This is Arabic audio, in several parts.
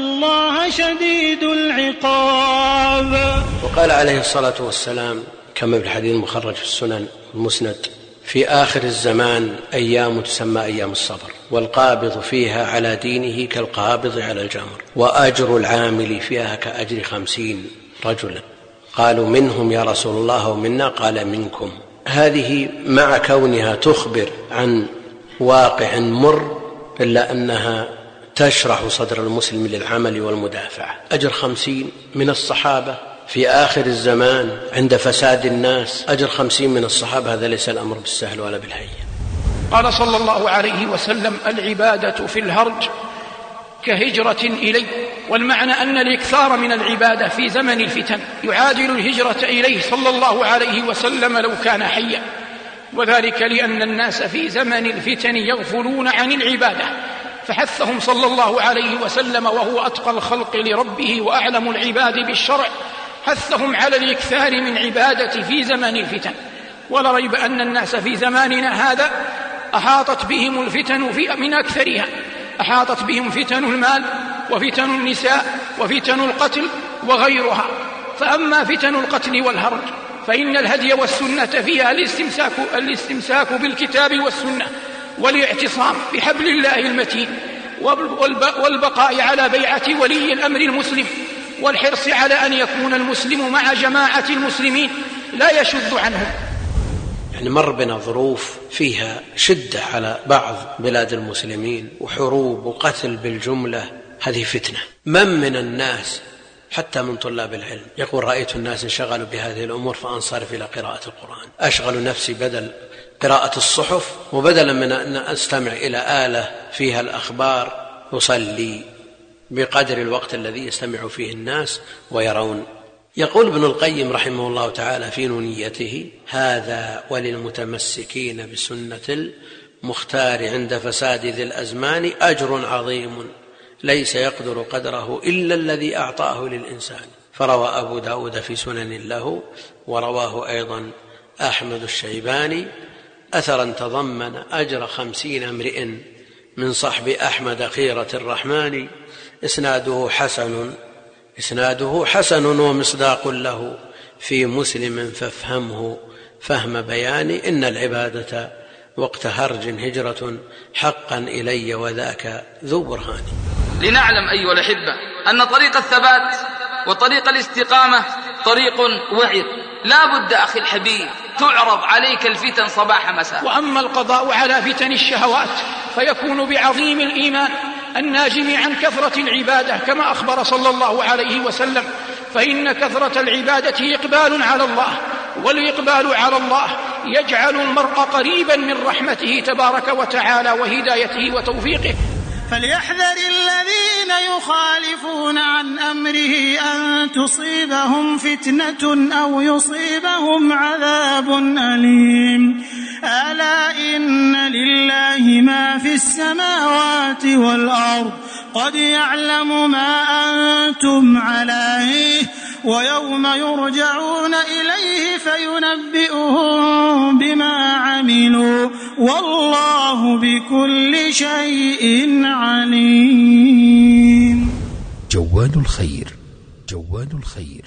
الله شديد العقاب. وقال عليه الصلاة والسلام كما في الحديث المخرج في السنن المسند في آخر الزمان أيام تسمى أيام الصبر والقابض فيها على دينه كالقابض على الجمر وأجر العامل فيها كأجر خمسين رجلا. قالوا منهم يا رسول الله ومنا. قال منكم. هذه مع كونها تخبر عن واقع مر إلا أنها تشرح صدر المسلم للعمل والمدافعة أجر خمسين من الصحابة في آخر الزمان عند فساد الناس. أجر خمسين من الصحابة هذا ليس الأمر بالسهل ولا بالهين. قال صلى الله عليه وسلم العبادة في الهرج كهجرة إلي والمعنى أن الإكثار من العبادة في زمن الفتن يعادل الهجرة إليه صلى الله عليه وسلم لو كان حيا. وذلك لأن الناس في زمن الفتن يغفلون عن العبادة. فحثهم صلى الله عليه وسلم وهو أتقى الخلق لربه وأعلم العباد بالشرع. حثهم على الإكثار من عبادة في زمن الفتن. ولا ريب أن الناس في زماننا هذا أحاطت بهم الفتن في من أكثرها. أحاطت بهم فتن المال وفتن النساء وفتن القتل وغيرها. فأما فتن القتل والهرج فإن الهدي والسنة فيها الاستمساك, الاستمساك بالكتاب والسنة. والاعتصام بحبل الله المتين والبقاء على بيعة ولي الأمر المسلم والحرص على أن يكون المسلم مع جماعة المسلمين لا يشذ عنهم. يعني مر بنا ظروف فيها شدة على بعض بلاد المسلمين وحروب وقتل بالجملة هذه فتنة. من من الناس حتى من طلاب العلم. يقول رأيت الناس انشغلوا بهذه الأمور فأنصرف إلى قراءة القرآن. أشغل نفسي بدل قراءة الصحف وبدلا من أن أستمع إلى آلة فيها الأخبار أصلي بقدر الوقت الذي يستمع فيه الناس ويرون. يقول ابن القيم رحمه الله تعالى في نونيته هذا وللمتمسكين بسنة المختار عند فساد ذي الأزمان أجر عظيم. ليس يقدر قدره إلا الذي أعطاه للإنسان. فروى أبو داود في سنن له ورواه أيضا أحمد الشيباني أثرا تضمن أجر خمسين امرئ من صحب أحمد خيرة الرحمن. إسناده حسن إسناده حسن ومصداق له في مسلم فافهمه فهم بيان إن العبادة وقت هرج هجرة حقا إلي وذاك ذو برهان. لنعلم أيها الأحبة أن طريق الثبات وطريق الاستقامة طريق وعر لا بد أخي الحبيب تعرض عليك الفتن صباح مساء. وأما القضاء على فتن الشهوات فيكون بعظيم الإيمان الناجم عن كثرة العبادة كما أخبر صلى الله عليه وسلم فإن كثرة العبادة إقبال على الله والإقبال على الله يجعل المرء قريبا من رحمته تبارك وتعالى وهدايته وتوفيقه. فليحذر الذين يخالفون عن أمره أن تصيبهم فتنة أو يصيبهم عذاب أليم. ألا إن لله ما في السماوات والأرض. قد يعلم ما أنتم عليه. ويوم يرجعون إليه فينبئهم بما عملوا والله بكل شيء عليم. جواد الخير جواد الخير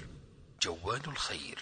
جواد الخير.